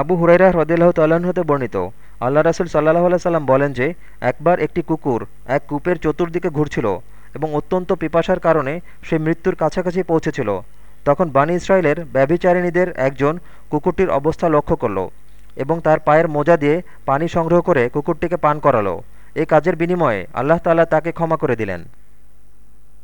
আবু হুরাইরা হ্রদিল্লাহ হতে বর্ণিত। আল্লাহ রাসুল সাল্লাহ সাল্লাম বলেন যে, একবার একটি কুকুর এক কূপের চতুর্দিকে ঘুরছিল এবং অত্যন্ত পিপাসার কারণে সে মৃত্যুর কাছাকাছি পৌঁছেছিল। তখন বানি ইসরায়েলের ব্যভিচারিণীদের একজন কুকুরটির অবস্থা লক্ষ্য করল এবং তার পায়ের মোজা দিয়ে পানি সংগ্রহ করে কুকুরটিকে পান করালো। এ কাজের বিনিময়ে আল্লাহ তাল্লাহ তাকে ক্ষমা করে দিলেন।